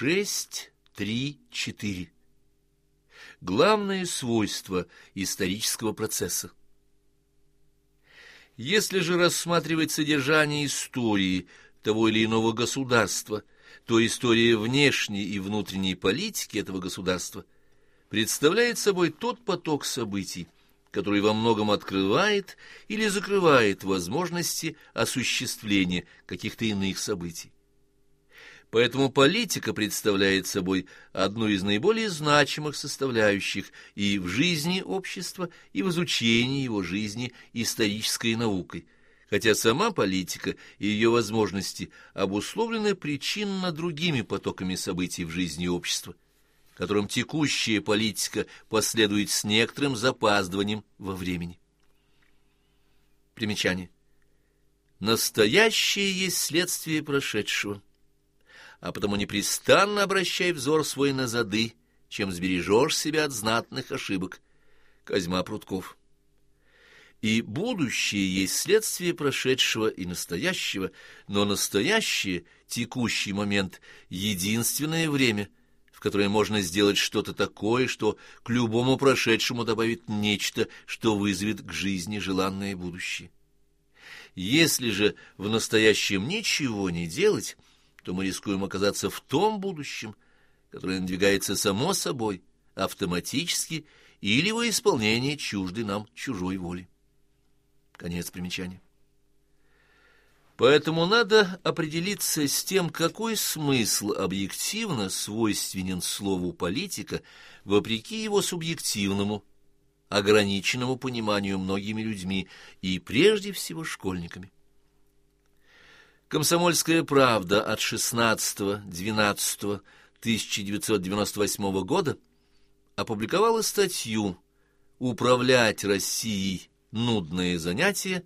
6.3.4. Главное свойство исторического процесса. Если же рассматривать содержание истории того или иного государства, то история внешней и внутренней политики этого государства представляет собой тот поток событий, который во многом открывает или закрывает возможности осуществления каких-то иных событий. Поэтому политика представляет собой одну из наиболее значимых составляющих и в жизни общества, и в изучении его жизни исторической наукой, хотя сама политика и ее возможности обусловлены причинно другими потоками событий в жизни общества, которым текущая политика последует с некоторым запаздыванием во времени. Примечание. Настоящее есть следствие прошедшего а потому непрестанно обращай взор свой на зады, чем сбережешь себя от знатных ошибок. Козьма Прутков. И будущее есть следствие прошедшего и настоящего, но настоящее, текущий момент, единственное время, в которое можно сделать что-то такое, что к любому прошедшему добавит нечто, что вызовет к жизни желанное будущее. Если же в настоящем ничего не делать, то мы рискуем оказаться в том будущем, которое надвигается само собой, автоматически или во исполнение чуждой нам чужой воли. Конец примечания. Поэтому надо определиться с тем, какой смысл объективно свойственен слову «политика», вопреки его субъективному, ограниченному пониманию многими людьми и прежде всего школьниками. Комсомольская правда от 16-12-1998 года опубликовала статью «Управлять Россией. Нудные занятия»,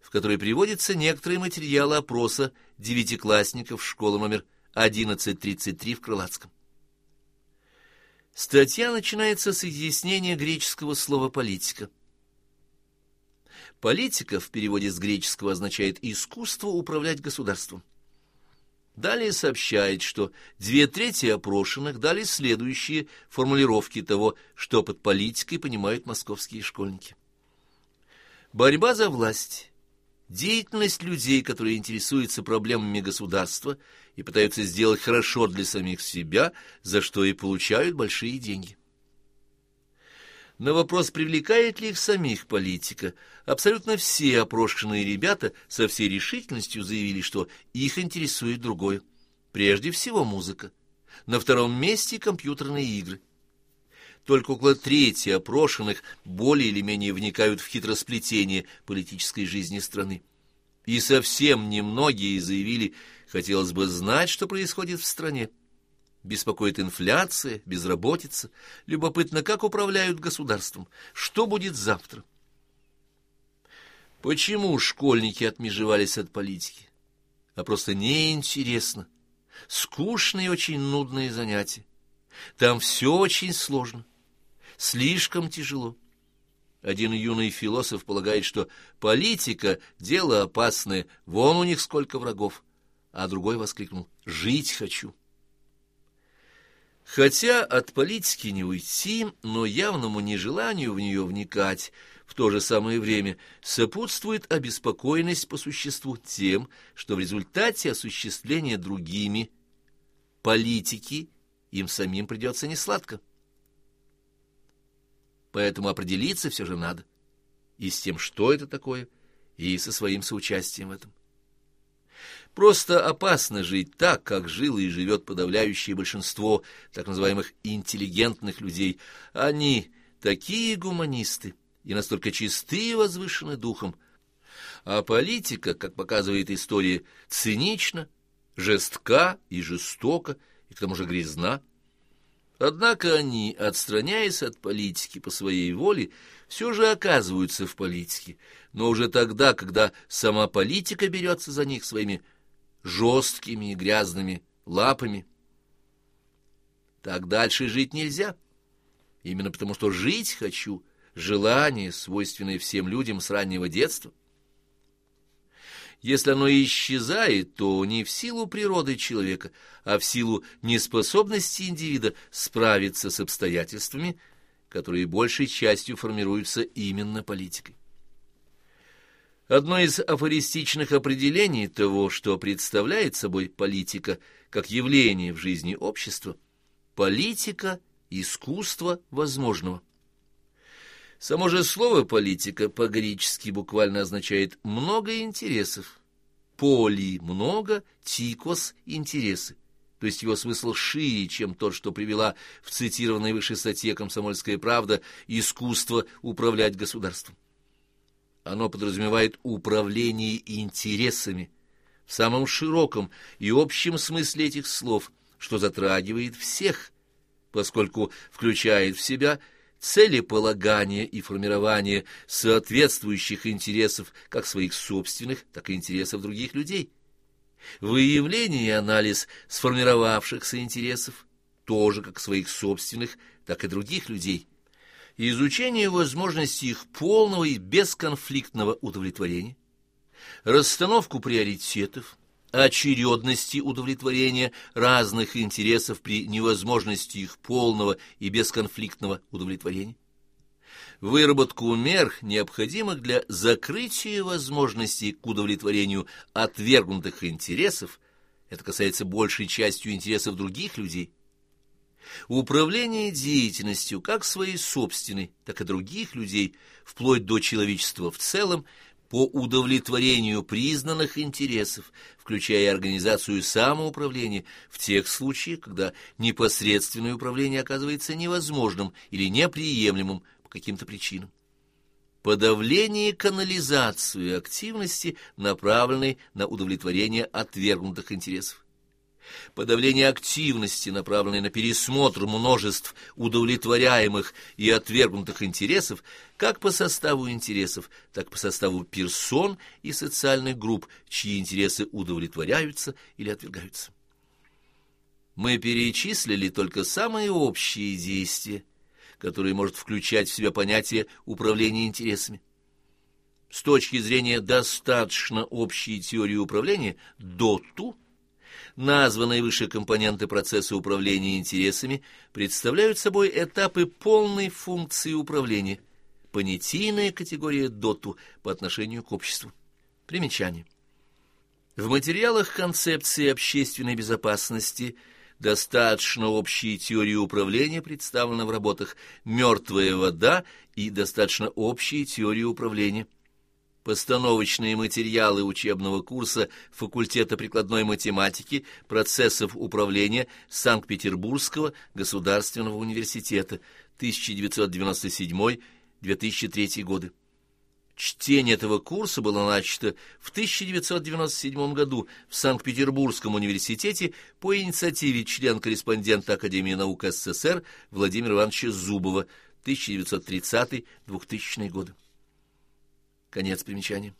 в которой приводятся некоторые материалы опроса девятиклассников школы номер 1133 в Крылатском. Статья начинается с изъяснения греческого слова «политика». Политика в переводе с греческого означает «искусство управлять государством». Далее сообщает, что две трети опрошенных дали следующие формулировки того, что под политикой понимают московские школьники. Борьба за власть, деятельность людей, которые интересуются проблемами государства и пытаются сделать хорошо для самих себя, за что и получают большие деньги. На вопрос, привлекает ли их самих политика, абсолютно все опрошенные ребята со всей решительностью заявили, что их интересует другое. Прежде всего музыка. На втором месте компьютерные игры. Только около трети опрошенных более или менее вникают в хитросплетение политической жизни страны. И совсем немногие заявили, хотелось бы знать, что происходит в стране. Беспокоит инфляция, безработица. Любопытно, как управляют государством. Что будет завтра? Почему школьники отмежевались от политики? А просто неинтересно. Скучные и очень нудные занятия. Там все очень сложно. Слишком тяжело. Один юный философ полагает, что политика — дело опасное, вон у них сколько врагов. А другой воскликнул «Жить хочу». Хотя от политики не уйти, но явному нежеланию в нее вникать в то же самое время сопутствует обеспокоенность по существу тем, что в результате осуществления другими политики им самим придется несладко. Поэтому определиться все же надо и с тем, что это такое, и со своим соучастием в этом. Просто опасно жить так, как жило и живет подавляющее большинство так называемых интеллигентных людей. Они такие гуманисты и настолько чисты и возвышены духом. А политика, как показывает история, цинична, жестка и жестока, и к тому же грязна. Однако они, отстраняясь от политики по своей воле, все же оказываются в политике, но уже тогда, когда сама политика берется за них своими жесткими и грязными лапами. Так дальше жить нельзя. Именно потому, что жить хочу, желание, свойственное всем людям с раннего детства. Если оно исчезает, то не в силу природы человека, а в силу неспособности индивида справиться с обстоятельствами, которые большей частью формируются именно политикой. Одно из афористичных определений того, что представляет собой политика как явление в жизни общества – политика – искусство возможного. Само же слово «политика» по-гречески буквально означает «много интересов». «Поли» – «много», «тикос» – «интересы». То есть его смысл шире, чем тот, что привела в цитированной выше статье «Комсомольская правда» «Искусство управлять государством». Оно подразумевает управление интересами в самом широком и общем смысле этих слов, что затрагивает всех, поскольку включает в себя целеполагание и формирование соответствующих интересов как своих собственных, так и интересов других людей. Выявление и анализ сформировавшихся интересов, тоже как своих собственных, так и других людей – и изучение возможности их полного и бесконфликтного удовлетворения, расстановку приоритетов, очередности удовлетворения разных интересов при невозможности их полного и бесконфликтного удовлетворения, выработку мер, необходимых для закрытия возможностей к удовлетворению отвергнутых интересов, это касается большей частью интересов других людей, Управление деятельностью как своей собственной, так и других людей, вплоть до человечества в целом, по удовлетворению признанных интересов, включая организацию самоуправления в тех случаях, когда непосредственное управление оказывается невозможным или неприемлемым по каким-то причинам. Подавление канализации активности, направленной на удовлетворение отвергнутых интересов подавление активности, направленной на пересмотр множеств удовлетворяемых и отвергнутых интересов, как по составу интересов, так по составу персон и социальных групп, чьи интересы удовлетворяются или отвергаются. Мы перечислили только самые общие действия, которые может включать в себя понятие управления интересами. С точки зрения достаточно общей теории управления, ДОТУ – Названные выше компоненты процесса управления интересами представляют собой этапы полной функции управления, понятийная категория доту по отношению к обществу. Примечание. В материалах концепции общественной безопасности достаточно общей теории управления представлена в работах «Мертвая вода» и достаточно общей теории управления постановочные материалы учебного курса факультета прикладной математики процессов управления Санкт-Петербургского государственного университета 1997-2003 годы. Чтение этого курса было начато в 1997 году в Санкт-Петербургском университете по инициативе член-корреспондента Академии наук СССР Владимира Ивановича Зубова 1930-2000 годы. Конец примечания.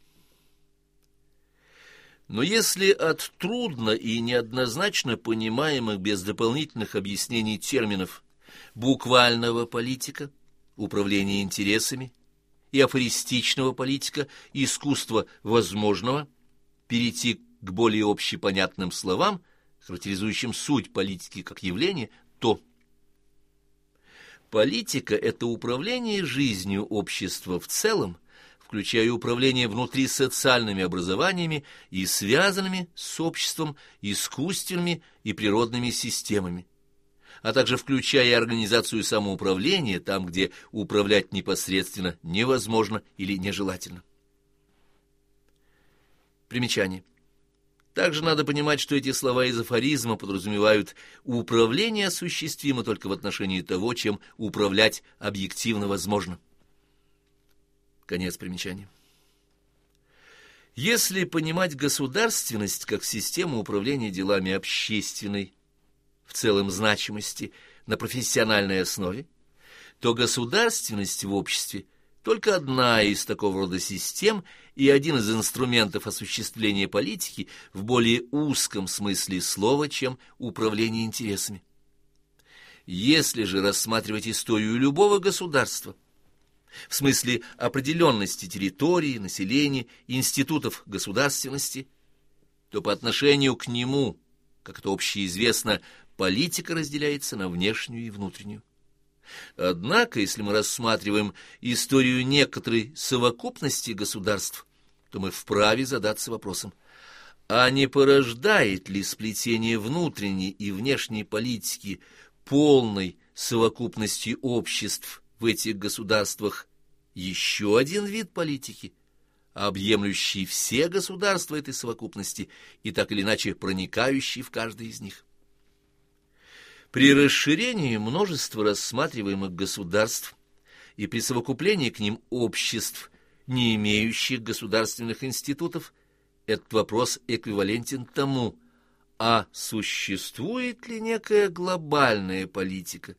Но если от трудно и неоднозначно понимаемых без дополнительных объяснений терминов буквального политика, управления интересами, и афористичного политика, искусства возможного, перейти к более общепонятным словам, характеризующим суть политики как явление, то политика – это управление жизнью общества в целом, включая управление внутри социальными образованиями и связанными с обществом искусственными и природными системами, а также включая организацию самоуправления там, где управлять непосредственно невозможно или нежелательно. Примечание. Также надо понимать, что эти слова из афоризма подразумевают управление осуществимо только в отношении того, чем управлять объективно возможно. Конец примечания. Если понимать государственность как систему управления делами общественной в целом значимости на профессиональной основе, то государственность в обществе только одна из такого рода систем и один из инструментов осуществления политики в более узком смысле слова, чем управление интересами. Если же рассматривать историю любого государства – в смысле определенности территории, населения, институтов государственности, то по отношению к нему, как это общеизвестно, политика разделяется на внешнюю и внутреннюю. Однако, если мы рассматриваем историю некоторой совокупности государств, то мы вправе задаться вопросом, а не порождает ли сплетение внутренней и внешней политики полной совокупности обществ в этих государствах еще один вид политики, объемлющий все государства этой совокупности и так или иначе проникающий в каждый из них. При расширении множества рассматриваемых государств и при совокуплении к ним обществ, не имеющих государственных институтов, этот вопрос эквивалентен тому, а существует ли некая глобальная политика,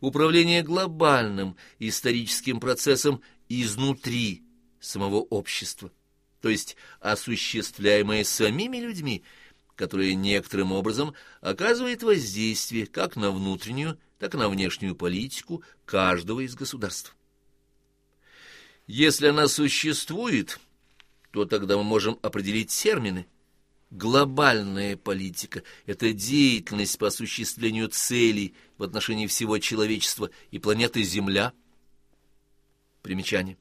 управление глобальным историческим процессом изнутри самого общества, то есть осуществляемое самими людьми – которое некоторым образом оказывает воздействие как на внутреннюю, так и на внешнюю политику каждого из государств. Если она существует, то тогда мы можем определить термины. Глобальная политика – это деятельность по осуществлению целей в отношении всего человечества и планеты Земля. Примечание.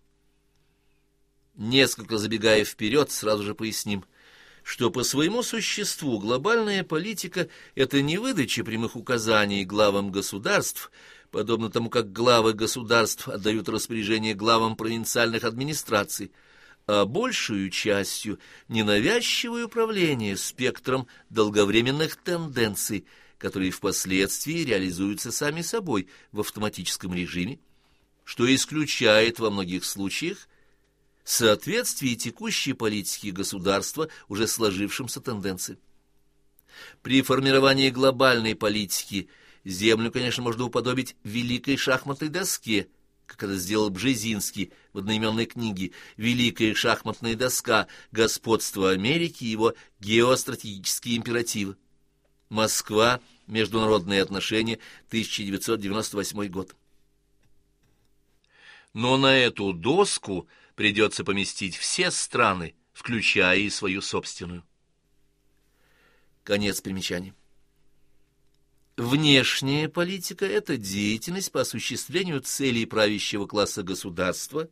Несколько забегая вперед, сразу же поясним – что по своему существу глобальная политика – это не выдача прямых указаний главам государств, подобно тому, как главы государств отдают распоряжение главам провинциальных администраций, а большую частью ненавязчивое управление спектром долговременных тенденций, которые впоследствии реализуются сами собой в автоматическом режиме, что исключает во многих случаях соответствии текущей политики государства уже сложившимся тенденциям. При формировании глобальной политики землю, конечно, можно уподобить великой шахматной доске, как это сделал Бжезинский в одноименной книге «Великая шахматная доска. Господство Америки и его геостратегические императивы». Москва. Международные отношения. 1998 год. Но на эту доску придется поместить все страны, включая и свою собственную. Конец примечания. Внешняя политика – это деятельность по осуществлению целей правящего класса государства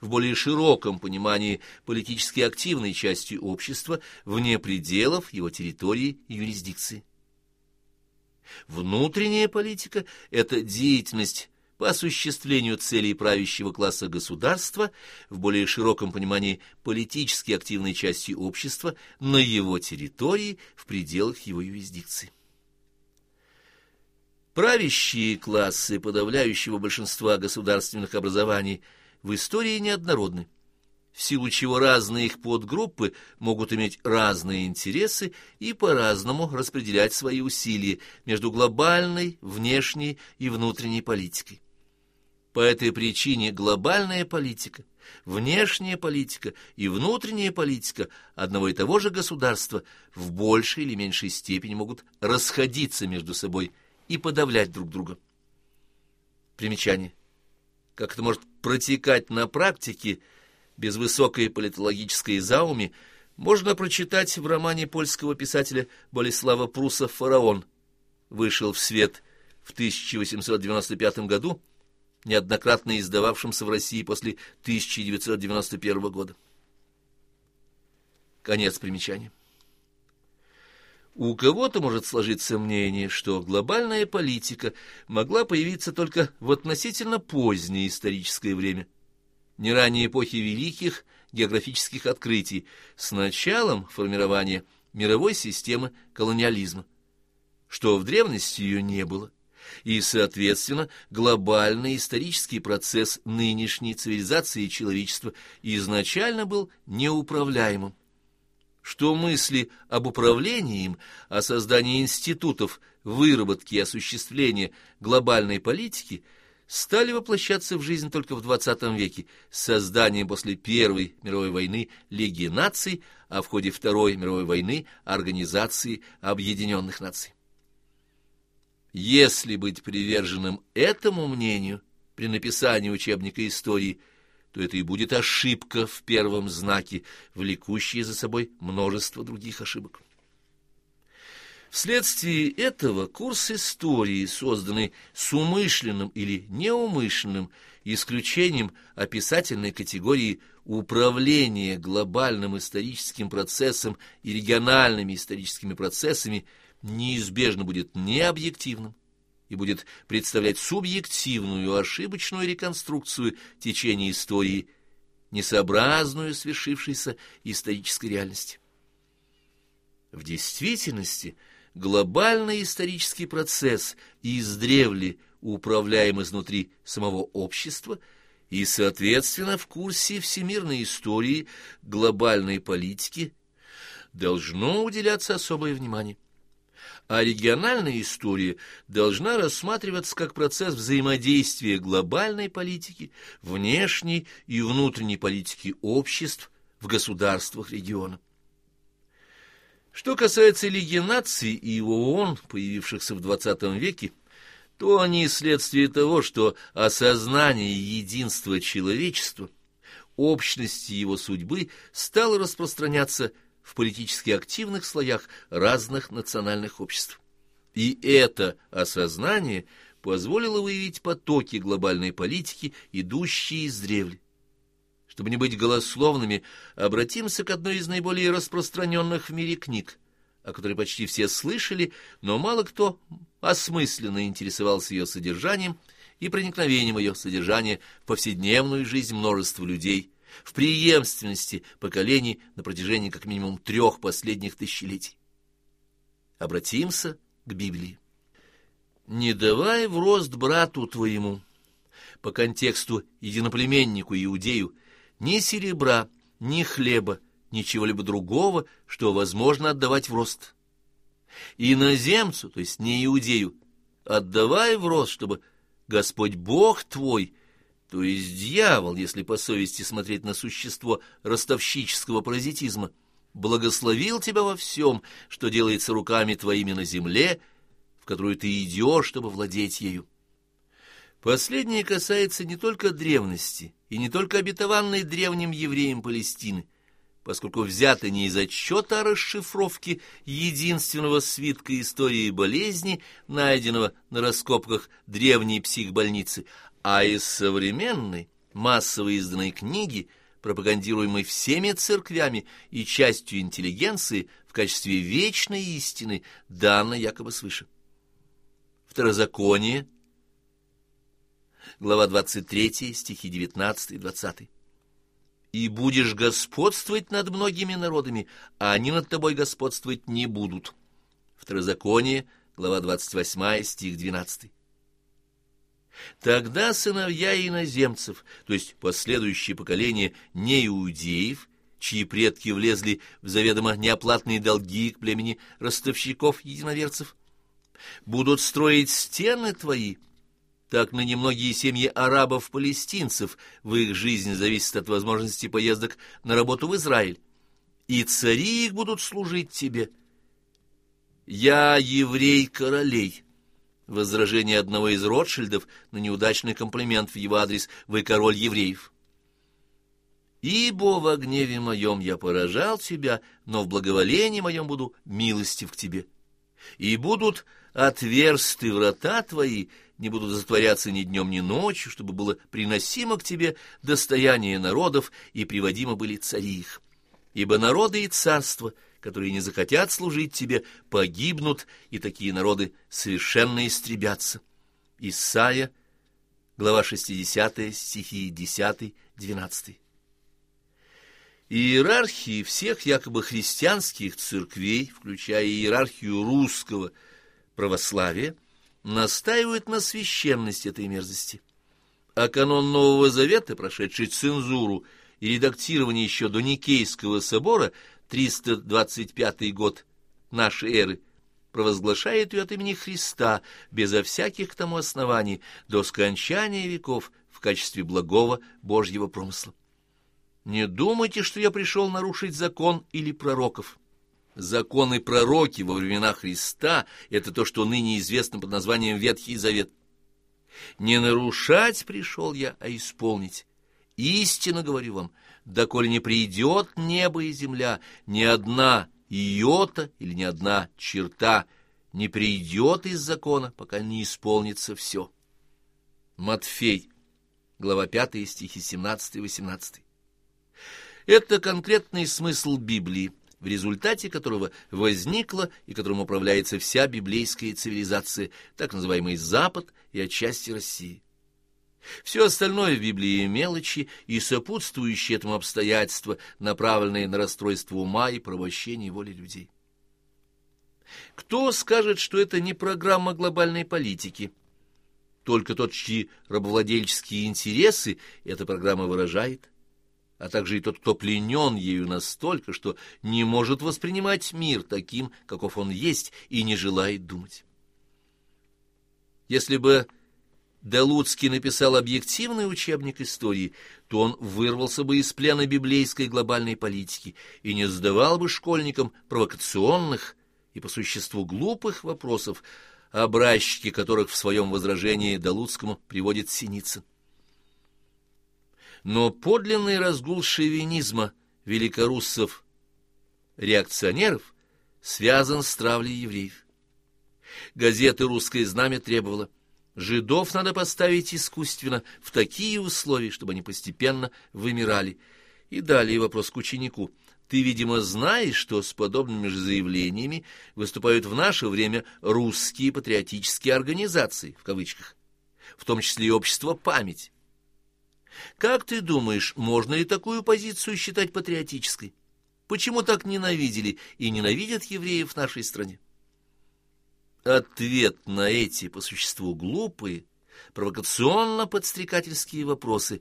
в более широком понимании политически активной части общества вне пределов его территории и юрисдикции. Внутренняя политика – это деятельность по осуществлению целей правящего класса государства в более широком понимании политически активной части общества на его территории в пределах его юрисдикции. Правящие классы подавляющего большинства государственных образований в истории неоднородны, в силу чего разные их подгруппы могут иметь разные интересы и по-разному распределять свои усилия между глобальной, внешней и внутренней политикой. По этой причине глобальная политика, внешняя политика и внутренняя политика одного и того же государства в большей или меньшей степени могут расходиться между собой и подавлять друг друга. Примечание. Как это может протекать на практике без высокой политологической зауми, можно прочитать в романе польского писателя Болеслава Пруса «Фараон». Вышел в свет в 1895 году неоднократно издававшимся в России после 1991 года. Конец примечания. У кого-то может сложиться мнение, что глобальная политика могла появиться только в относительно позднее историческое время, не ранее эпохи великих географических открытий, с началом формирования мировой системы колониализма, что в древности ее не было и, соответственно, глобальный исторический процесс нынешней цивилизации человечества изначально был неуправляемым. Что мысли об управлении им, о создании институтов, выработке и осуществлении глобальной политики стали воплощаться в жизнь только в XX веке с созданием после Первой мировой войны Лиги наций, а в ходе Второй мировой войны Организации Объединенных Наций. Если быть приверженным этому мнению, при написании учебника истории, то это и будет ошибка в первом знаке, влекущая за собой множество других ошибок. Вследствие этого курс истории, созданный с умышленным или неумышленным исключением описательной категории управления глобальным историческим процессом и региональными историческими процессами, неизбежно будет необъективным и будет представлять субъективную ошибочную реконструкцию течения истории, несообразную свершившейся исторической реальности. В действительности – глобальный исторический процесс издревле управляем изнутри самого общества и, соответственно, в курсе всемирной истории глобальной политики должно уделяться особое внимание. А региональная история должна рассматриваться как процесс взаимодействия глобальной политики, внешней и внутренней политики обществ в государствах региона. Что касается Лиги наций и ООН, появившихся в XX веке, то они следствие того, что осознание единства человечества, общности его судьбы стало распространяться в политически активных слоях разных национальных обществ. И это осознание позволило выявить потоки глобальной политики, идущие из древли. Чтобы не быть голословными, обратимся к одной из наиболее распространенных в мире книг, о которой почти все слышали, но мало кто осмысленно интересовался ее содержанием и проникновением ее содержания в повседневную жизнь множества людей, в преемственности поколений на протяжении как минимум трех последних тысячелетий. Обратимся к Библии. «Не давай в рост брату твоему» по контексту единоплеменнику иудею ни серебра, ни хлеба, ничего-либо другого, что возможно отдавать в рост. Иноземцу, то есть не иудею, отдавай в рост, чтобы Господь Бог твой, то есть дьявол, если по совести смотреть на существо ростовщического паразитизма, благословил тебя во всем, что делается руками твоими на земле, в которую ты идешь, чтобы владеть ею. Последнее касается не только древности и не только обетованной древним евреям Палестины, поскольку взято не из отчета о расшифровке единственного свитка истории болезни, найденного на раскопках древней психбольницы, а из современной, массово изданной книги, пропагандируемой всеми церквями и частью интеллигенции в качестве вечной истины, данной якобы свыше. Второзаконие – глава 23, стихи 19 и 20. «И будешь господствовать над многими народами, а они над тобой господствовать не будут». Второзаконие, глава 28, стих 12. Тогда сыновья иноземцев, то есть последующие поколения неиудеев, чьи предки влезли в заведомо неоплатные долги к племени ростовщиков-единоверцев, будут строить стены твои, так ныне многие семьи арабов-палестинцев в их жизни зависят от возможности поездок на работу в Израиль. И цари их будут служить тебе. Я еврей королей. Возражение одного из Ротшильдов на неудачный комплимент в его адрес «Вы король евреев». «Ибо в гневе моем я поражал тебя, но в благоволении моем буду милостив к тебе. И будут отверсты врата твои, не будут затворяться ни днем, ни ночью, чтобы было приносимо к тебе достояние народов и приводимо были цари их. Ибо народы и царства, которые не захотят служить тебе, погибнут, и такие народы совершенно истребятся. Исайя, глава 60, стихи 10-12. Иерархии всех якобы христианских церквей, включая иерархию русского православия, настаивают на священности этой мерзости. А канон Нового Завета, прошедший цензуру и редактирование еще до Никейского собора, 325 год нашей эры, провозглашает ее от имени Христа безо всяких к тому оснований до скончания веков в качестве благого Божьего промысла. Не думайте, что я пришел нарушить закон или пророков. Законы пророки во времена Христа — это то, что ныне известно под названием Ветхий Завет. Не нарушать пришел я, а исполнить. Истинно говорю вам, доколе не придет небо и земля, ни одна иота или ни одна черта не придет из закона, пока не исполнится все. Матфей, глава 5, стихи 17 и 18. Это конкретный смысл Библии, в результате которого возникла и которым управляется вся библейская цивилизация, так называемый Запад и отчасти России. Все остальное в Библии мелочи и сопутствующие этому обстоятельства, направленные на расстройство ума и провощение воли людей. Кто скажет, что это не программа глобальной политики? Только тот, чьи рабовладельческие интересы эта программа выражает, а также и тот, кто пленен ею настолько, что не может воспринимать мир таким, каков он есть, и не желает думать. Если бы Делуцкий написал объективный учебник истории, то он вырвался бы из плена библейской глобальной политики и не задавал бы школьникам провокационных и по существу глупых вопросов, образчики которых в своем возражении Делуцкому приводит Синицын. Но подлинный разгул шовинизма великоруссов реакционеров связан с травлей евреев. Газета «Русское знамя» требовала Жидов надо поставить искусственно в такие условия, чтобы они постепенно вымирали. И далее вопрос к ученику. Ты, видимо, знаешь, что с подобными же заявлениями выступают в наше время русские патриотические организации, в кавычках, в том числе и общество «Память». Как ты думаешь, можно ли такую позицию считать патриотической? Почему так ненавидели и ненавидят евреев в нашей стране? Ответ на эти, по существу, глупые, провокационно-подстрекательские вопросы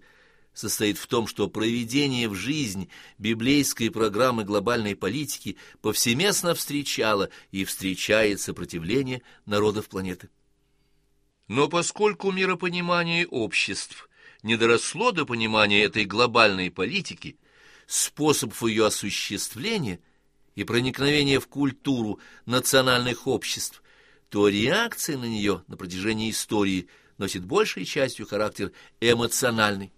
состоит в том, что проведение в жизнь библейской программы глобальной политики повсеместно встречало и встречает сопротивление народов планеты. Но поскольку миропонимание обществ не доросло до понимания этой глобальной политики, способов ее осуществления и проникновения в культуру национальных обществ, то реакция на нее на протяжении истории носит большей частью характер эмоциональный,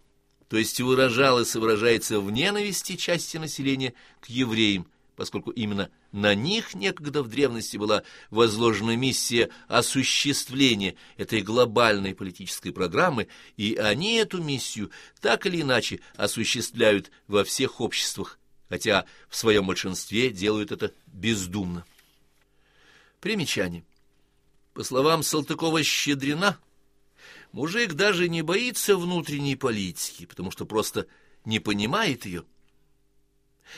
то есть выражалась и выражается в ненависти части населения к евреям, поскольку именно на них некогда в древности была возложена миссия осуществления этой глобальной политической программы, и они эту миссию так или иначе осуществляют во всех обществах, хотя в своем большинстве делают это бездумно. Примечание. По словам Салтыкова-Щедрина, мужик даже не боится внутренней политики, потому что просто не понимает ее,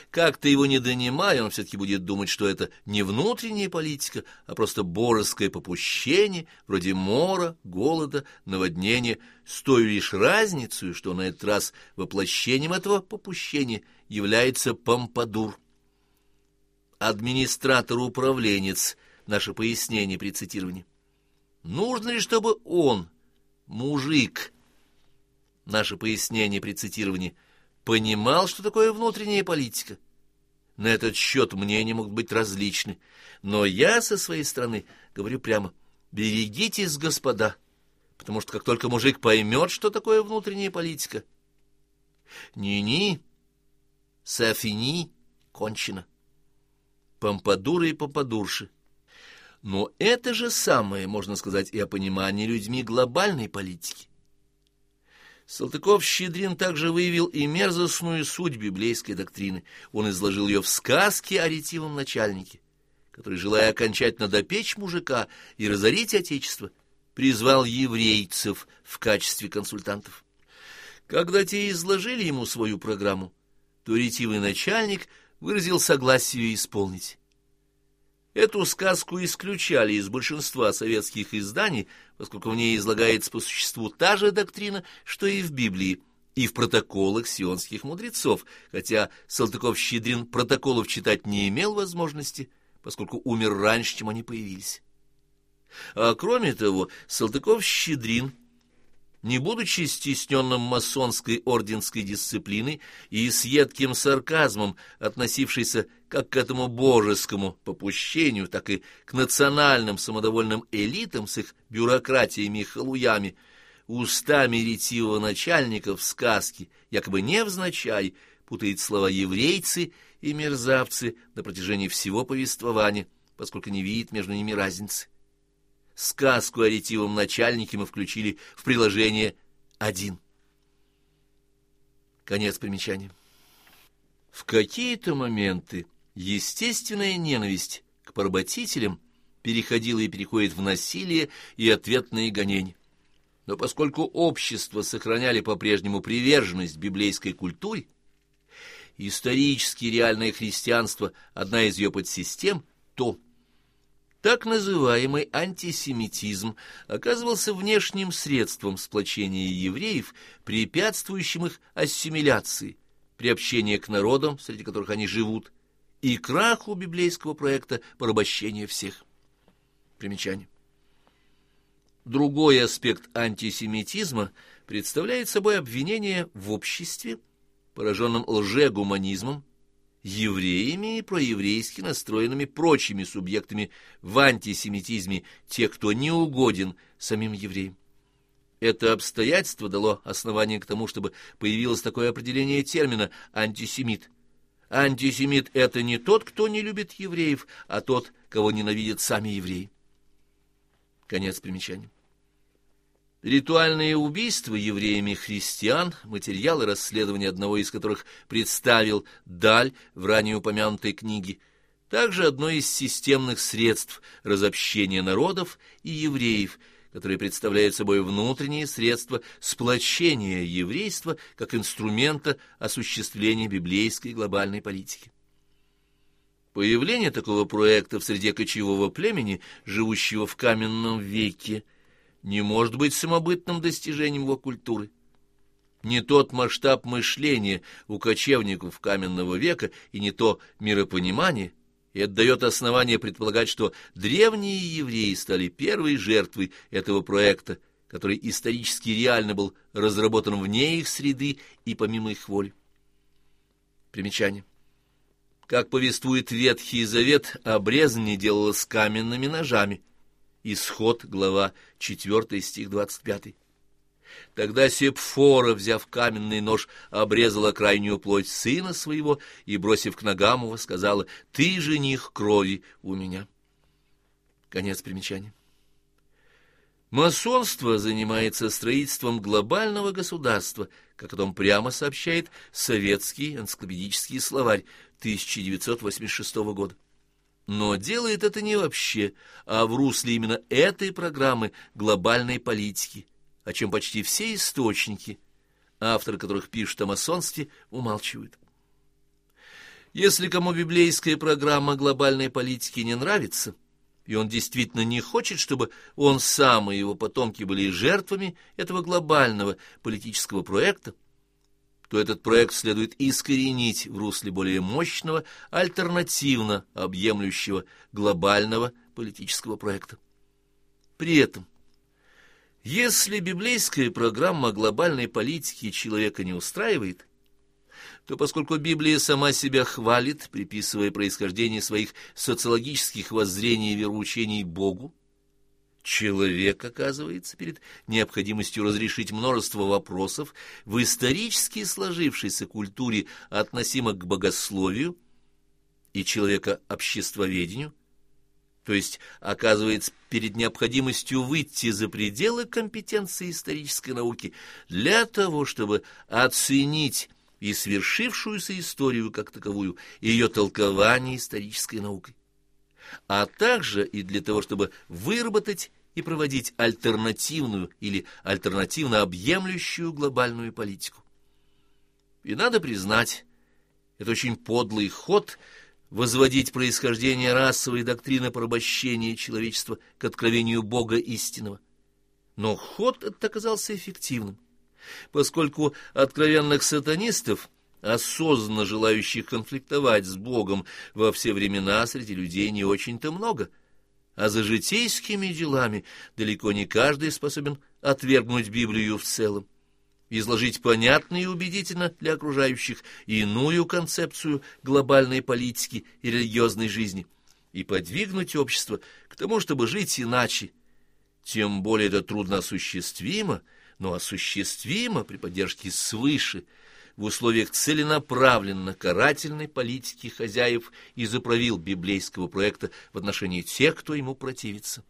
как-то его не донимая, он все-таки будет думать, что это не внутренняя политика, а просто божеское попущение, вроде мора, голода, наводнения, с той лишь разницей, что на этот раз воплощением этого попущения является помпадур. Администратор-управленец, наше пояснение при цитировании. Нужно ли, чтобы он, мужик, наше пояснение при цитировании, понимал, что такое внутренняя политика. На этот счет мнения могут быть различны, но я со своей стороны говорю прямо, берегитесь, господа, потому что как только мужик поймет, что такое внутренняя политика, ни-ни, Софини кончено. Помпадуры и помпадурши. Но это же самое можно сказать и о понимании людьми глобальной политики. Салтыков-Щедрин также выявил и мерзостную суть библейской доктрины. Он изложил ее в сказке о ретивом начальнике, который, желая окончательно допечь мужика и разорить отечество, призвал еврейцев в качестве консультантов. Когда те изложили ему свою программу, то ретивый начальник выразил согласие ее исполнить. Эту сказку исключали из большинства советских изданий, поскольку в ней излагается по существу та же доктрина, что и в Библии, и в протоколах сионских мудрецов, хотя Салтыков-Щедрин протоколов читать не имел возможности, поскольку умер раньше, чем они появились. А кроме того, Салтыков-Щедрин не будучи стесненным масонской орденской дисциплиной и с едким сарказмом, относившийся как к этому божескому попущению, так и к национальным самодовольным элитам с их бюрократиями и халуями, устами ретивого начальника в сказке, якобы невзначай, путает слова еврейцы и мерзавцы на протяжении всего повествования, поскольку не видит между ними разницы. Сказку о ретивом начальнике мы включили в приложение 1. Конец примечания. В какие-то моменты естественная ненависть к поработителям переходила и переходит в насилие и ответные гонения. Но поскольку общество сохраняли по-прежнему приверженность библейской культуре, исторически реальное христианство – одна из ее подсистем, то так называемый антисемитизм оказывался внешним средством сплочения евреев, препятствующим их ассимиляции, приобщения к народам, среди которых они живут, и краху библейского проекта порабощения всех. Примечание. Другой аспект антисемитизма представляет собой обвинение в обществе, пораженном лжегуманизмом, евреями и проеврейски настроенными прочими субъектами в антисемитизме тех, кто не угоден самим евреям. Это обстоятельство дало основание к тому, чтобы появилось такое определение термина «антисемит». Антисемит — это не тот, кто не любит евреев, а тот, кого ненавидят сами евреи. Конец примечания. Ритуальные убийства евреями христиан, материалы расследования одного из которых представил Даль в ранее упомянутой книге, также одно из системных средств разобщения народов и евреев, которые представляют собой внутренние средства сплочения еврейства как инструмента осуществления библейской глобальной политики. Появление такого проекта в среде кочевого племени, живущего в каменном веке, – не может быть самобытным достижением его культуры. Не тот масштаб мышления у кочевников каменного века и не то миропонимание, и это дает основание предполагать, что древние евреи стали первой жертвой этого проекта, который исторически реально был разработан вне их среды и помимо их воли. Примечание. Как повествует Ветхий Завет, обрезание делалось каменными ножами – Исход, глава 4, стих 25. Тогда Сепфора, взяв каменный нож, обрезала крайнюю плоть сына своего и, бросив к ногам его, сказала, «Ты, жених крови у меня». Конец примечания. Масонство занимается строительством глобального государства, как о том прямо сообщает советский энциклопедический словарь 1986 года. Но делает это не вообще, а в русле именно этой программы глобальной политики, о чем почти все источники, авторы которых пишут о масонстве, умалчивают. Если кому библейская программа глобальной политики не нравится, и он действительно не хочет, чтобы он сам и его потомки были жертвами этого глобального политического проекта, то этот проект следует искоренить в русле более мощного, альтернативно объемлющего глобального политического проекта. При этом, если библейская программа глобальной политики человека не устраивает, то поскольку Библия сама себя хвалит, приписывая происхождение своих социологических воззрений и вероучений Богу, Человек оказывается перед необходимостью разрешить множество вопросов в исторически сложившейся культуре относимо к богословию и человека обществоведению, то есть оказывается перед необходимостью выйти за пределы компетенции исторической науки для того, чтобы оценить и свершившуюся историю как таковую, и ее толкование исторической наукой а также и для того, чтобы выработать и проводить альтернативную или альтернативно объемлющую глобальную политику. И надо признать, это очень подлый ход возводить происхождение расовой доктрины порабощения человечества к откровению Бога истинного. Но ход этот оказался эффективным, поскольку откровенных сатанистов осознанно желающих конфликтовать с Богом во все времена среди людей не очень-то много, а за житейскими делами далеко не каждый способен отвергнуть Библию в целом, изложить понятно и убедительно для окружающих иную концепцию глобальной политики и религиозной жизни и подвигнуть общество к тому, чтобы жить иначе. Тем более это трудно осуществимо – но осуществимо при поддержке свыше в условиях целенаправленно карательной политики хозяев и заправил библейского проекта в отношении тех, кто ему противится.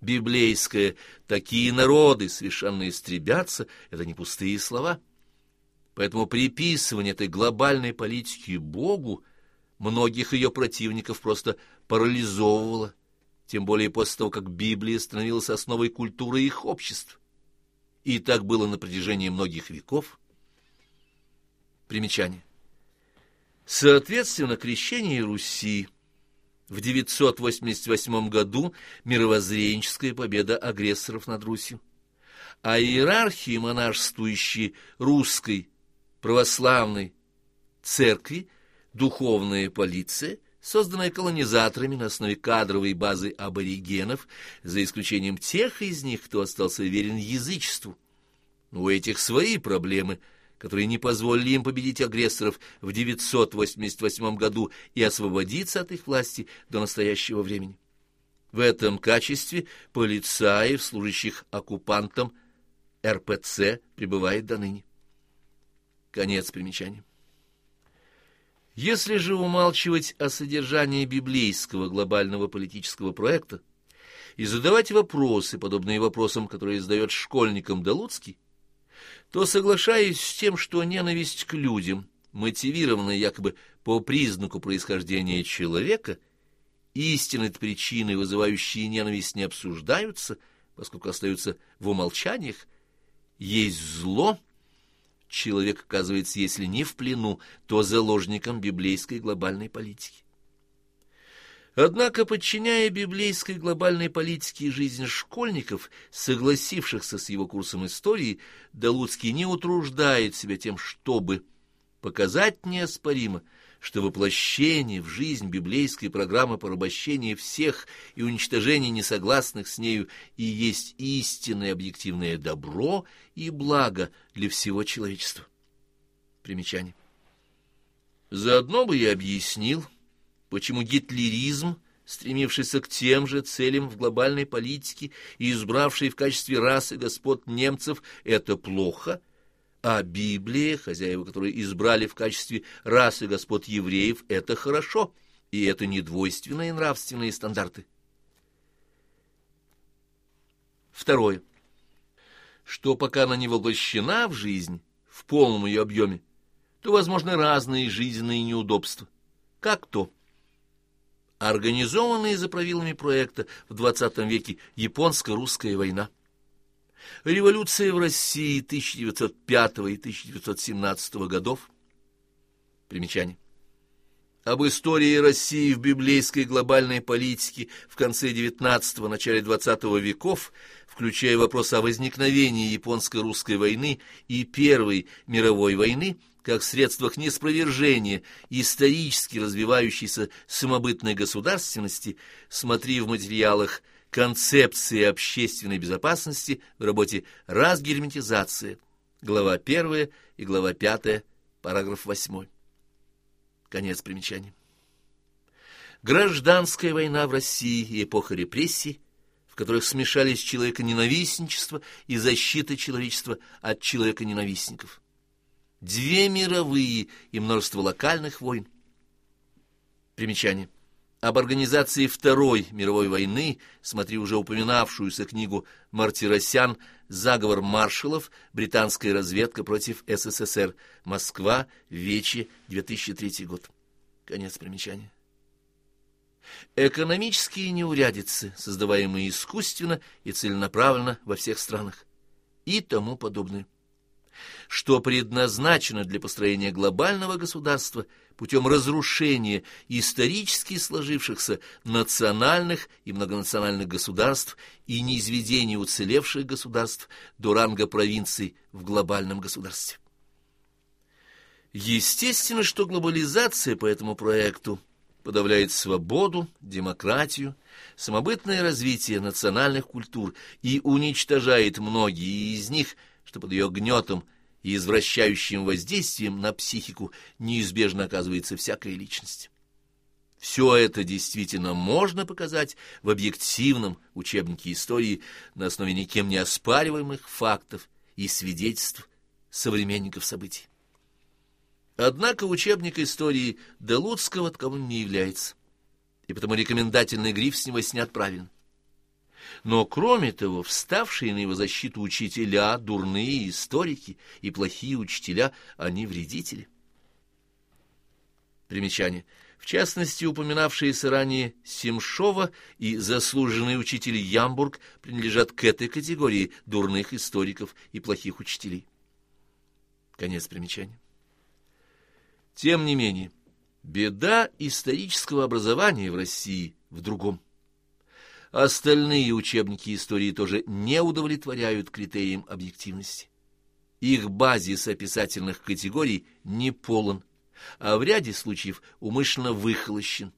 Библейское «такие народы совершенно истребятся» — это не пустые слова. Поэтому приписывание этой глобальной политики Богу многих ее противников просто парализовывало, тем более после того, как Библия становилась основой культуры их обществ. И так было на протяжении многих веков. Примечание. Соответственно, крещение Руси в 988 году мировоззренческая победа агрессоров над Русью, а иерархии монашествующей русской православной церкви духовная полиция, созданная колонизаторами на основе кадровой базы аборигенов, за исключением тех из них, кто остался верен язычеству. У этих свои проблемы – которые не позволили им победить агрессоров в 988 году и освободиться от их власти до настоящего времени. В этом качестве полицаев, служащих оккупантам, РПЦ пребывает до ныне. Конец примечания. Если же умалчивать о содержании библейского глобального политического проекта и задавать вопросы, подобные вопросам, которые задает школьникам Далуцкий, то, соглашаясь с тем, что ненависть к людям, мотивированная якобы по признаку происхождения человека, истинные причины, вызывающие ненависть, не обсуждаются, поскольку остаются в умолчаниях, есть зло, человек оказывается, если не в плену, то заложником библейской глобальной политики. Однако, подчиняя библейской глобальной политике жизнь школьников, согласившихся с его курсом истории, Далуцкий не утруждает себя тем, чтобы показать неоспоримо, что воплощение в жизнь библейской программы порабощения всех и уничтожения несогласных с нею и есть истинное объективное добро и благо для всего человечества. Примечание. Заодно бы я объяснил, почему гитлеризм, стремившийся к тем же целям в глобальной политике и избравший в качестве расы господ немцев, это плохо, а Библия, хозяева которой избрали в качестве расы господ евреев, это хорошо, и это недвойственные нравственные стандарты. Второе. Что пока она не воплощена в жизнь в полном ее объеме, то возможны разные жизненные неудобства. Как то? Организованная за правилами проекта в XX веке японско-русская война. Революция в России 1905 и 1917 годов. Примечание. Об истории России в библейской глобальной политике в конце XIX – начале XX веков, включая вопрос о возникновении японско-русской войны и Первой мировой войны – как средствах неспровержения исторически развивающейся самобытной государственности, смотри в материалах «Концепции общественной безопасности» в работе «Разгерметизация», глава 1 и глава 5, параграф 8. Конец примечания. Гражданская война в России и эпоха репрессий, в которых смешались человеконенавистничество и защита человечества от человеконенавистников две мировые и множество локальных войн. Примечание. Об организации Второй мировой войны смотри уже упоминавшуюся книгу Мартиросян «Заговор маршалов. Британская разведка против СССР. Москва. Вечи. 2003 год». Конец примечания. Экономические неурядицы, создаваемые искусственно и целенаправленно во всех странах, и тому подобное что предназначено для построения глобального государства путем разрушения исторически сложившихся национальных и многонациональных государств и неизведения уцелевших государств до ранга провинций в глобальном государстве. Естественно, что глобализация по этому проекту подавляет свободу, демократию, самобытное развитие национальных культур и уничтожает многие из них – что под ее гнетом и извращающим воздействием на психику неизбежно оказывается всякая личность. Все это действительно можно показать в объективном учебнике истории на основе никем не оспариваемых фактов и свидетельств современников событий. Однако учебник истории Делуцкого таковым не является, и потому рекомендательный гриф с него снят правильно. Но, кроме того, вставшие на его защиту учителя, дурные историки и плохие учителя, они вредители. Примечание. В частности, упоминавшиеся ранее Семшова и заслуженный учитель Ямбург принадлежат к этой категории дурных историков и плохих учителей. Конец примечания. Тем не менее, беда исторического образования в России в другом. Остальные учебники истории тоже не удовлетворяют критериям объективности. Их базис описательных категорий не полон, а в ряде случаев умышленно выхолощен.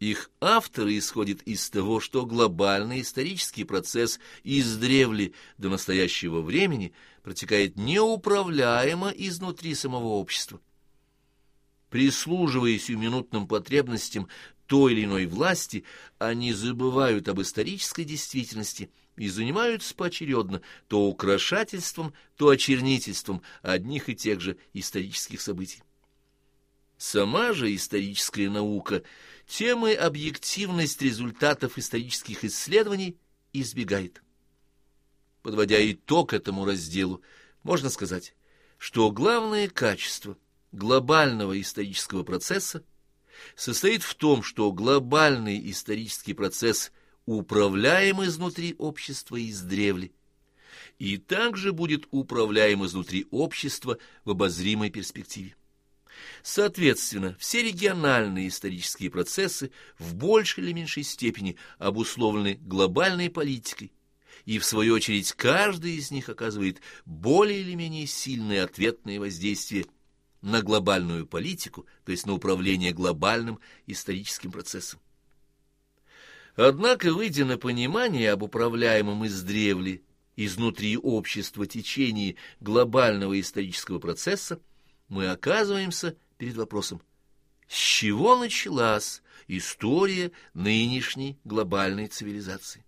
Их авторы исходят из того, что глобальный исторический процесс издревле до настоящего времени протекает неуправляемо изнутри самого общества. Прислуживаясь минутным потребностям той или иной власти, они забывают об исторической действительности и занимаются поочередно то украшательством, то очернительством одних и тех же исторических событий. Сама же историческая наука темы объективность результатов исторических исследований избегает. Подводя итог этому разделу, можно сказать, что главное качество глобального исторического процесса состоит в том, что глобальный исторический процесс управляем изнутри общества издревле, и также будет управляем изнутри общества в обозримой перспективе. Соответственно, все региональные исторические процессы в большей или меньшей степени обусловлены глобальной политикой, и, в свою очередь, каждый из них оказывает более или менее сильное ответное воздействие на глобальную политику, то есть на управление глобальным историческим процессом. Однако, выйдя на понимание об управляемом издревле, изнутри общества течении глобального исторического процесса, мы оказываемся перед вопросом, с чего началась история нынешней глобальной цивилизации?